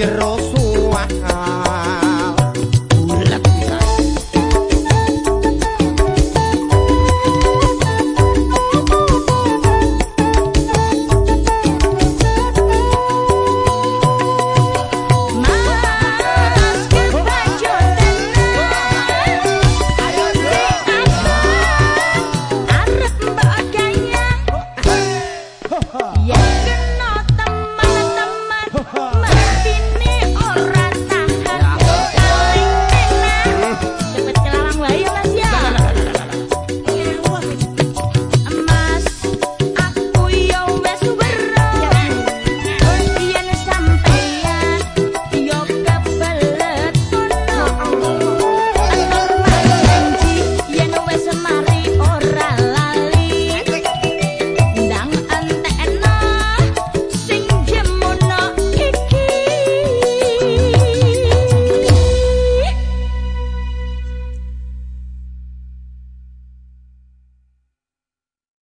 hierros